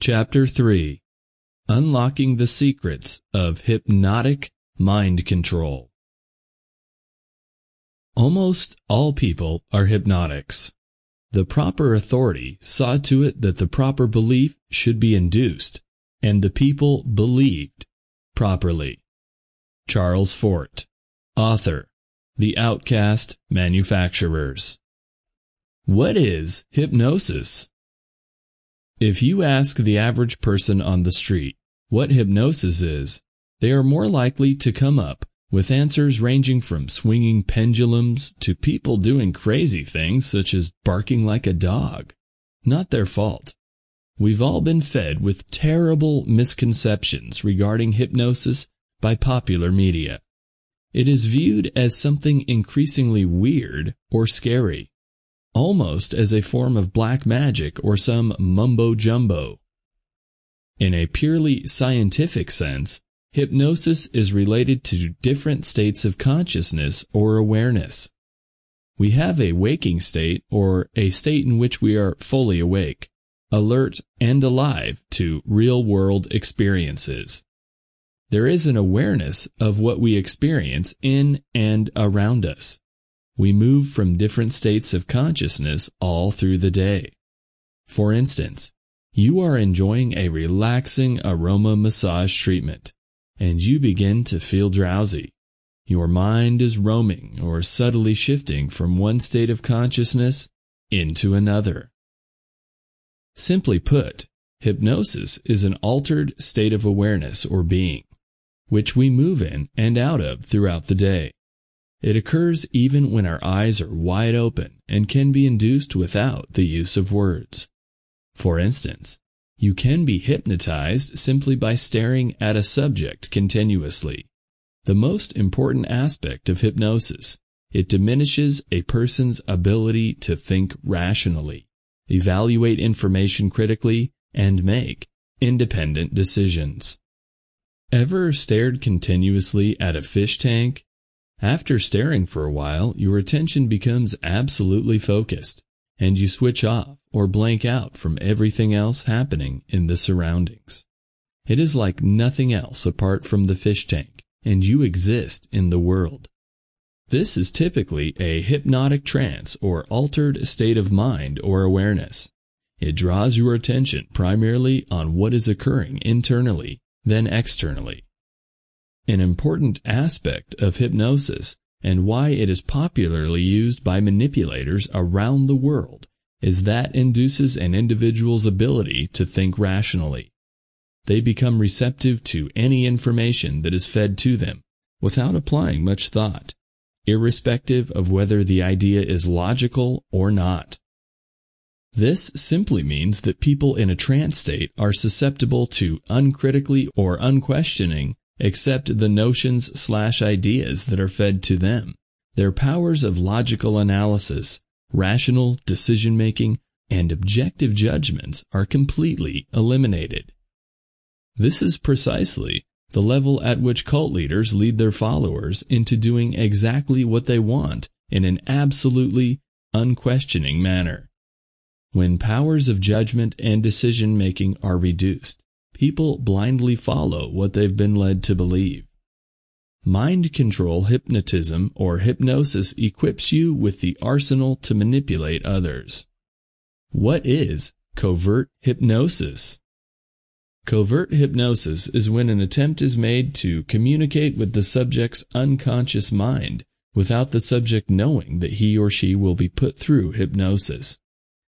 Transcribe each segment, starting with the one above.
Chapter 3 Unlocking the Secrets of Hypnotic Mind Control Almost all people are hypnotics. The proper authority saw to it that the proper belief should be induced, and the people believed properly. Charles Fort, Author, The Outcast Manufacturers. What is hypnosis? If you ask the average person on the street what hypnosis is, they are more likely to come up with answers ranging from swinging pendulums to people doing crazy things such as barking like a dog. Not their fault. We've all been fed with terrible misconceptions regarding hypnosis by popular media. It is viewed as something increasingly weird or scary almost as a form of black magic or some mumbo-jumbo. In a purely scientific sense, hypnosis is related to different states of consciousness or awareness. We have a waking state or a state in which we are fully awake, alert and alive to real-world experiences. There is an awareness of what we experience in and around us. We move from different states of consciousness all through the day. For instance, you are enjoying a relaxing aroma massage treatment, and you begin to feel drowsy. Your mind is roaming or subtly shifting from one state of consciousness into another. Simply put, hypnosis is an altered state of awareness or being, which we move in and out of throughout the day. It occurs even when our eyes are wide open and can be induced without the use of words. For instance, you can be hypnotized simply by staring at a subject continuously. The most important aspect of hypnosis, it diminishes a person's ability to think rationally, evaluate information critically, and make independent decisions. Ever stared continuously at a fish tank after staring for a while, your attention becomes absolutely focused, and you switch off or blank out from everything else happening in the surroundings. It is like nothing else apart from the fish tank, and you exist in the world. This is typically a hypnotic trance or altered state of mind or awareness. It draws your attention primarily on what is occurring internally, then externally. An important aspect of hypnosis and why it is popularly used by manipulators around the world is that induces an individual's ability to think rationally. They become receptive to any information that is fed to them without applying much thought, irrespective of whether the idea is logical or not. This simply means that people in a trance state are susceptible to uncritically or unquestioning accept the notions slash ideas that are fed to them. Their powers of logical analysis, rational decision-making, and objective judgments are completely eliminated. This is precisely the level at which cult leaders lead their followers into doing exactly what they want in an absolutely unquestioning manner. When powers of judgment and decision-making are reduced, people blindly follow what they've been led to believe. Mind control hypnotism or hypnosis equips you with the arsenal to manipulate others. What is covert hypnosis? Covert hypnosis is when an attempt is made to communicate with the subject's unconscious mind without the subject knowing that he or she will be put through hypnosis.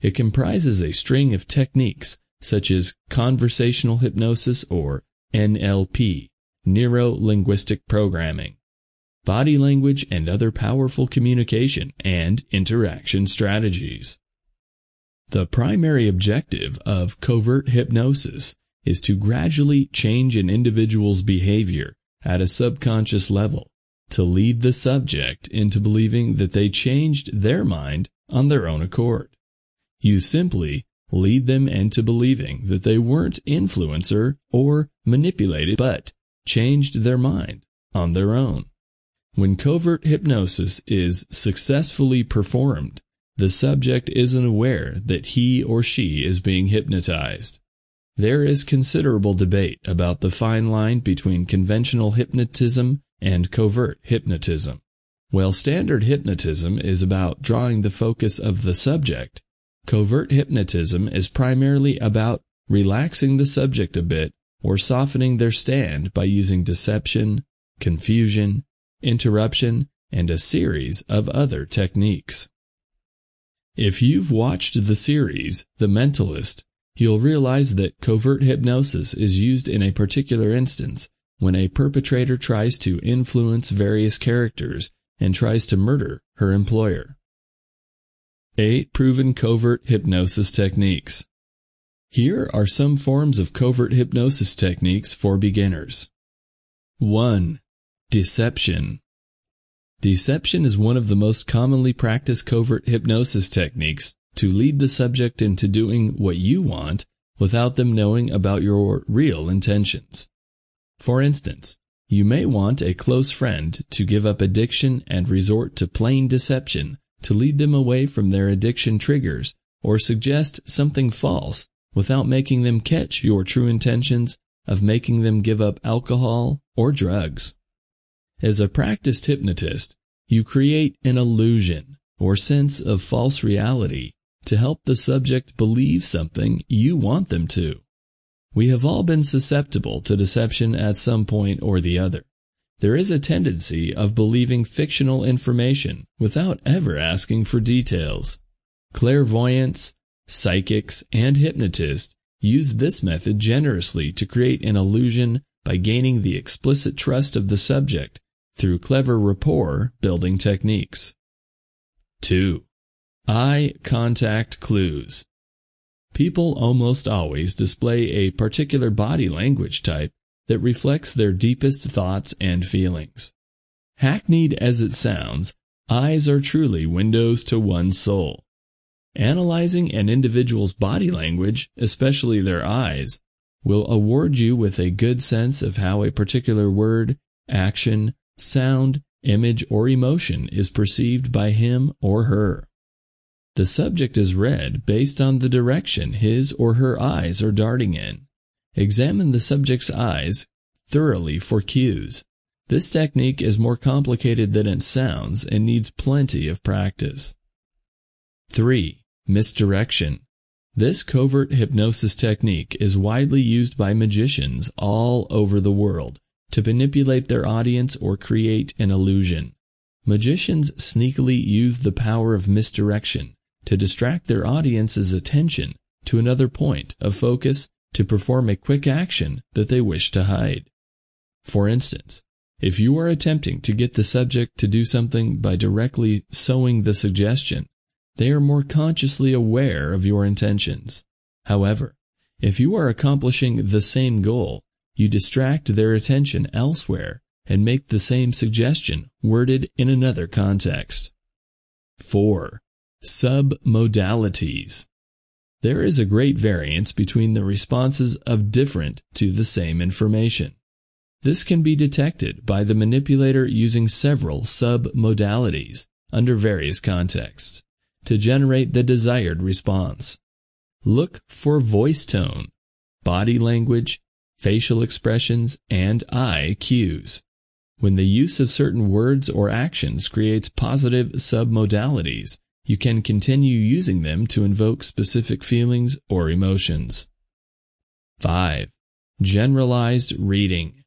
It comprises a string of techniques such as conversational hypnosis or NLP, neuro-linguistic programming, body language and other powerful communication and interaction strategies. The primary objective of covert hypnosis is to gradually change an individual's behavior at a subconscious level to lead the subject into believing that they changed their mind on their own accord. You simply lead them into believing that they weren't influencer or manipulated but changed their mind on their own. When covert hypnosis is successfully performed, the subject isn't aware that he or she is being hypnotized. There is considerable debate about the fine line between conventional hypnotism and covert hypnotism. While standard hypnotism is about drawing the focus of the subject, covert hypnotism is primarily about relaxing the subject a bit or softening their stand by using deception, confusion, interruption, and a series of other techniques. If you've watched the series The Mentalist, you'll realize that covert hypnosis is used in a particular instance when a perpetrator tries to influence various characters and tries to murder her employer. 8 proven covert hypnosis techniques. Here are some forms of covert hypnosis techniques for beginners. 1. Deception. Deception is one of the most commonly practiced covert hypnosis techniques to lead the subject into doing what you want without them knowing about your real intentions. For instance, you may want a close friend to give up addiction and resort to plain deception to lead them away from their addiction triggers or suggest something false without making them catch your true intentions of making them give up alcohol or drugs. As a practiced hypnotist, you create an illusion or sense of false reality to help the subject believe something you want them to. We have all been susceptible to deception at some point or the other. There is a tendency of believing fictional information without ever asking for details. Clairvoyants, psychics, and hypnotists use this method generously to create an illusion by gaining the explicit trust of the subject through clever rapport building techniques. 2. Eye contact clues. People almost always display a particular body language type that reflects their deepest thoughts and feelings. Hackneyed as it sounds, eyes are truly windows to one's soul. Analyzing an individual's body language, especially their eyes, will award you with a good sense of how a particular word, action, sound, image, or emotion is perceived by him or her. The subject is read based on the direction his or her eyes are darting in. Examine the subject's eyes thoroughly for cues. This technique is more complicated than it sounds and needs plenty of practice. 3. Misdirection. This covert hypnosis technique is widely used by magicians all over the world to manipulate their audience or create an illusion. Magicians sneakily use the power of misdirection to distract their audience's attention to another point of focus to perform a quick action that they wish to hide. For instance, if you are attempting to get the subject to do something by directly sowing the suggestion, they are more consciously aware of your intentions. However, if you are accomplishing the same goal, you distract their attention elsewhere and make the same suggestion worded in another context. 4. Submodalities there is a great variance between the responses of different to the same information. This can be detected by the manipulator using several sub-modalities under various contexts to generate the desired response. Look for voice tone, body language, facial expressions, and eye cues. When the use of certain words or actions creates positive submodalities, you can continue using them to invoke specific feelings or emotions. 5. Generalized reading.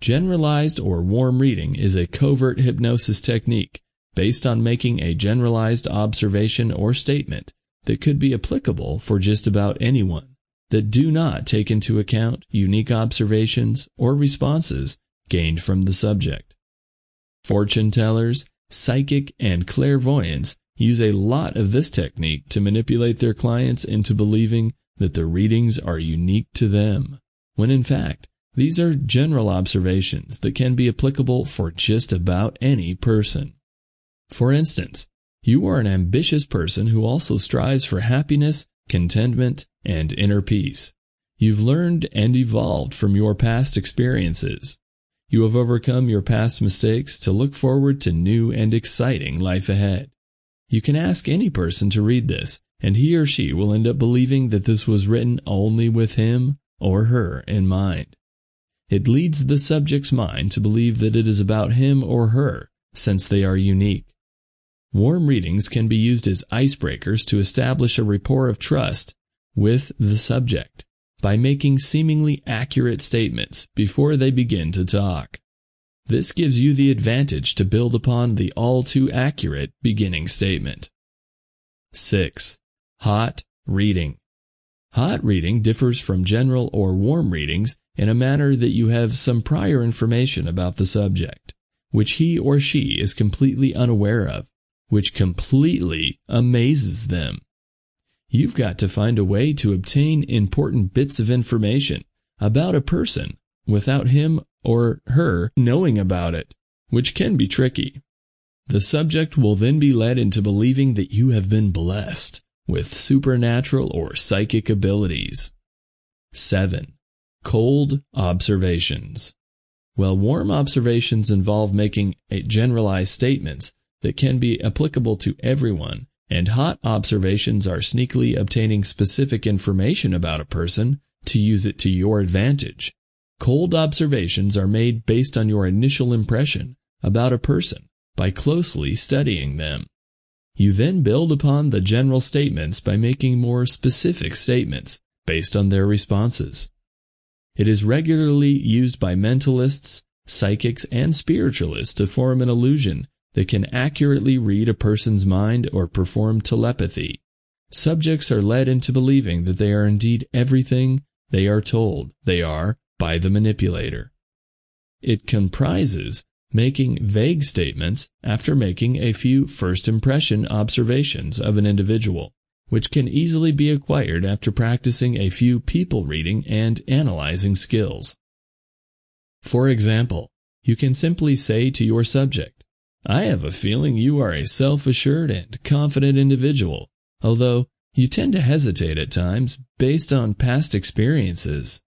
Generalized or warm reading is a covert hypnosis technique based on making a generalized observation or statement that could be applicable for just about anyone that do not take into account unique observations or responses gained from the subject. Fortune tellers, psychic, and clairvoyants use a lot of this technique to manipulate their clients into believing that the readings are unique to them, when in fact, these are general observations that can be applicable for just about any person. For instance, you are an ambitious person who also strives for happiness, contentment, and inner peace. You've learned and evolved from your past experiences. You have overcome your past mistakes to look forward to new and exciting life ahead. You can ask any person to read this, and he or she will end up believing that this was written only with him or her in mind. It leads the subject's mind to believe that it is about him or her, since they are unique. Warm readings can be used as icebreakers to establish a rapport of trust with the subject by making seemingly accurate statements before they begin to talk. This gives you the advantage to build upon the all too accurate beginning statement. 6. Hot reading. Hot reading differs from general or warm readings in a manner that you have some prior information about the subject, which he or she is completely unaware of, which completely amazes them. You've got to find a way to obtain important bits of information about a person without him or her knowing about it, which can be tricky. The subject will then be led into believing that you have been blessed with supernatural or psychic abilities. 7. Cold observations. While warm observations involve making generalized statements that can be applicable to everyone, and hot observations are sneakily obtaining specific information about a person to use it to your advantage. Cold observations are made based on your initial impression about a person by closely studying them. You then build upon the general statements by making more specific statements based on their responses. It is regularly used by mentalists, psychics, and spiritualists to form an illusion that can accurately read a person's mind or perform telepathy. Subjects are led into believing that they are indeed everything they are told they are by the manipulator. It comprises making vague statements after making a few first impression observations of an individual, which can easily be acquired after practicing a few people reading and analyzing skills. For example, you can simply say to your subject, I have a feeling you are a self-assured and confident individual, although you tend to hesitate at times based on past experiences.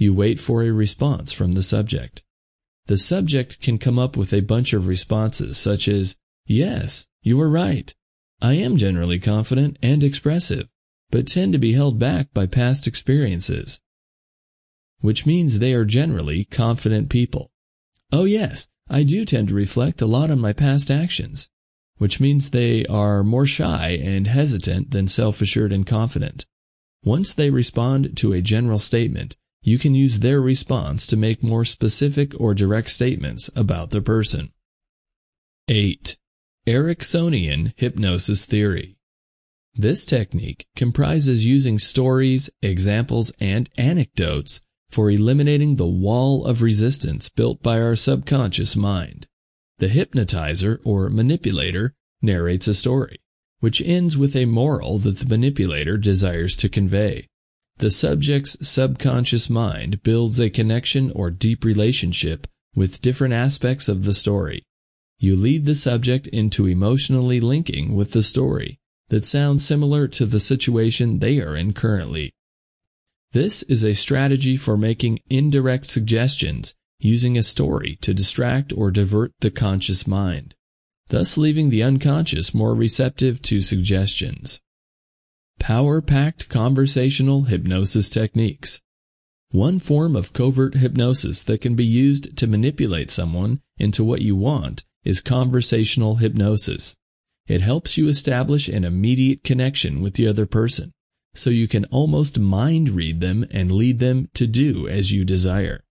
You wait for a response from the subject. The subject can come up with a bunch of responses such as, yes, you are right. I am generally confident and expressive, but tend to be held back by past experiences. Which means they are generally confident people. Oh yes, I do tend to reflect a lot on my past actions, which means they are more shy and hesitant than self-assured and confident. Once they respond to a general statement, you can use their response to make more specific or direct statements about the person. 8. Ericksonian Hypnosis Theory This technique comprises using stories, examples, and anecdotes for eliminating the wall of resistance built by our subconscious mind. The hypnotizer or manipulator narrates a story, which ends with a moral that the manipulator desires to convey. The subject's subconscious mind builds a connection or deep relationship with different aspects of the story. You lead the subject into emotionally linking with the story that sounds similar to the situation they are in currently. This is a strategy for making indirect suggestions using a story to distract or divert the conscious mind, thus leaving the unconscious more receptive to suggestions. Power-packed conversational hypnosis techniques. One form of covert hypnosis that can be used to manipulate someone into what you want is conversational hypnosis. It helps you establish an immediate connection with the other person so you can almost mind read them and lead them to do as you desire.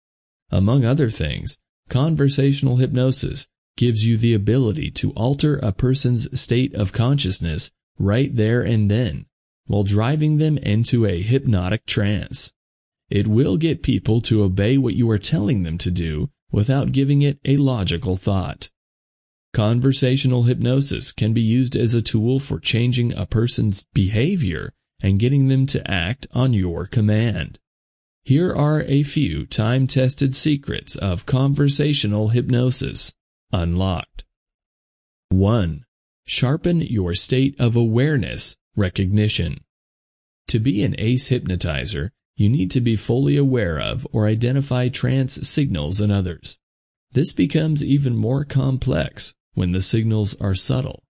Among other things, conversational hypnosis gives you the ability to alter a person's state of consciousness right there and then, while driving them into a hypnotic trance. It will get people to obey what you are telling them to do without giving it a logical thought. Conversational hypnosis can be used as a tool for changing a person's behavior and getting them to act on your command. Here are a few time-tested secrets of conversational hypnosis. Unlocked. 1. Sharpen your state of awareness recognition. To be an ace hypnotizer, you need to be fully aware of or identify trance signals in others. This becomes even more complex when the signals are subtle.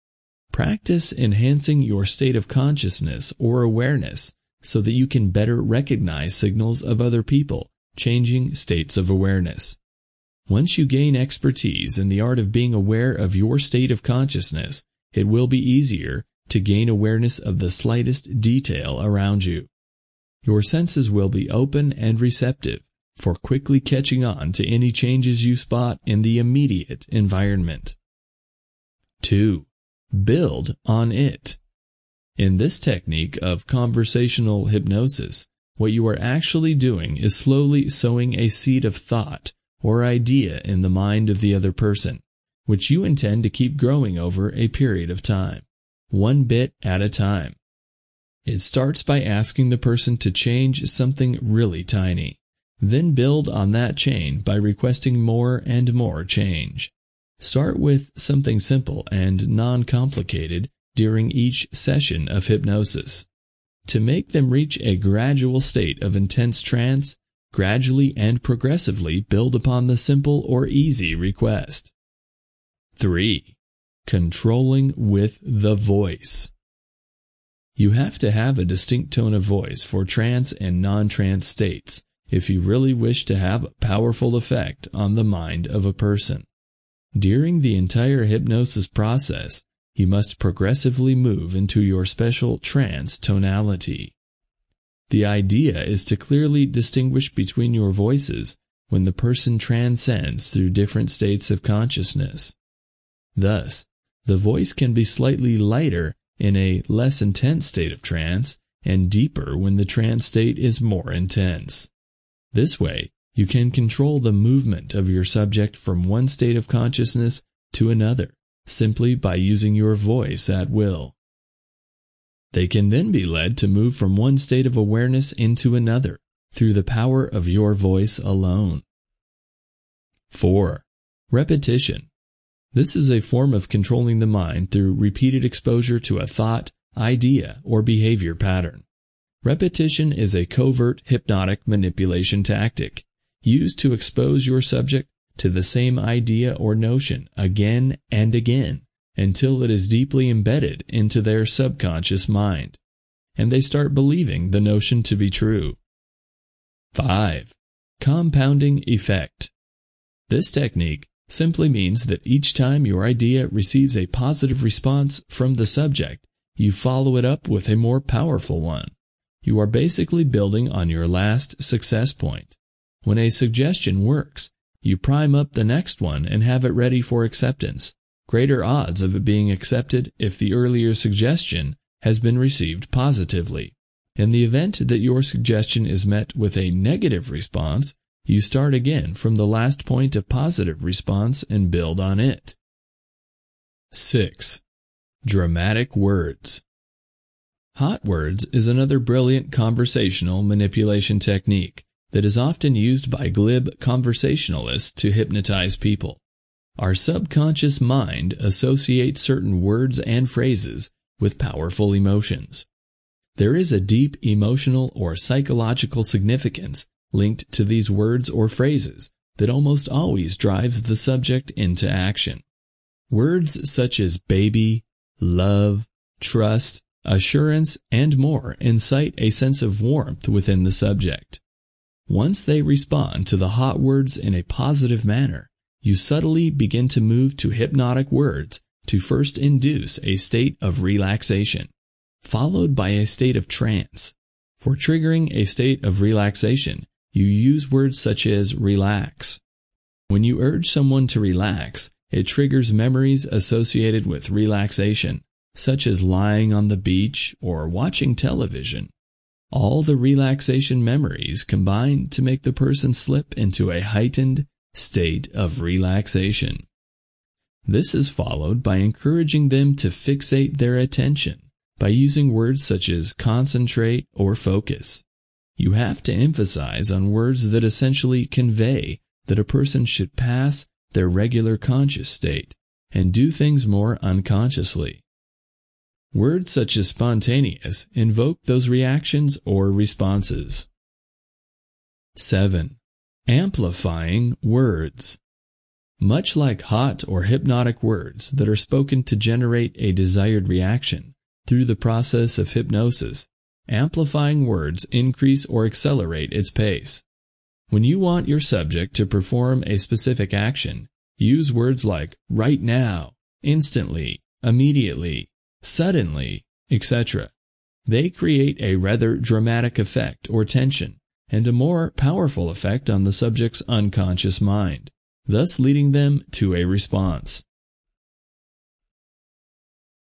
Practice enhancing your state of consciousness or awareness so that you can better recognize signals of other people, changing states of awareness. Once you gain expertise in the art of being aware of your state of consciousness, it will be easier to gain awareness of the slightest detail around you. Your senses will be open and receptive for quickly catching on to any changes you spot in the immediate environment. 2. Build on it. In this technique of conversational hypnosis, what you are actually doing is slowly sowing a seed of thought or idea in the mind of the other person, which you intend to keep growing over a period of time, one bit at a time. It starts by asking the person to change something really tiny, then build on that chain by requesting more and more change. Start with something simple and non-complicated during each session of hypnosis. To make them reach a gradual state of intense trance, gradually and progressively build upon the simple or easy request. 3. Controlling with the voice. You have to have a distinct tone of voice for trance and non-trance states if you really wish to have a powerful effect on the mind of a person. During the entire hypnosis process, you must progressively move into your special trance tonality. The idea is to clearly distinguish between your voices when the person transcends through different states of consciousness. Thus, the voice can be slightly lighter in a less intense state of trance and deeper when the trance state is more intense. This way, you can control the movement of your subject from one state of consciousness to another simply by using your voice at will. They can then be led to move from one state of awareness into another through the power of your voice alone. 4. Repetition. This is a form of controlling the mind through repeated exposure to a thought, idea, or behavior pattern. Repetition is a covert hypnotic manipulation tactic used to expose your subject to the same idea or notion again and again until it is deeply embedded into their subconscious mind, and they start believing the notion to be true. 5. Compounding effect. This technique simply means that each time your idea receives a positive response from the subject, you follow it up with a more powerful one. You are basically building on your last success point. When a suggestion works, you prime up the next one and have it ready for acceptance. Greater odds of it being accepted if the earlier suggestion has been received positively. In the event that your suggestion is met with a negative response, you start again from the last point of positive response and build on it. 6. Dramatic words. Hot words is another brilliant conversational manipulation technique that is often used by glib conversationalists to hypnotize people. Our subconscious mind associates certain words and phrases with powerful emotions. There is a deep emotional or psychological significance linked to these words or phrases that almost always drives the subject into action. Words such as baby, love, trust, assurance, and more incite a sense of warmth within the subject. Once they respond to the hot words in a positive manner, you subtly begin to move to hypnotic words to first induce a state of relaxation, followed by a state of trance. For triggering a state of relaxation, you use words such as relax. When you urge someone to relax, it triggers memories associated with relaxation, such as lying on the beach or watching television. All the relaxation memories combine to make the person slip into a heightened state of relaxation. This is followed by encouraging them to fixate their attention by using words such as concentrate or focus. You have to emphasize on words that essentially convey that a person should pass their regular conscious state and do things more unconsciously. Words such as spontaneous invoke those reactions or responses. 7. Amplifying words. Much like hot or hypnotic words that are spoken to generate a desired reaction through the process of hypnosis, amplifying words increase or accelerate its pace. When you want your subject to perform a specific action, use words like right now, instantly, immediately, suddenly, etc. They create a rather dramatic effect or tension and a more powerful effect on the subject's unconscious mind thus leading them to a response.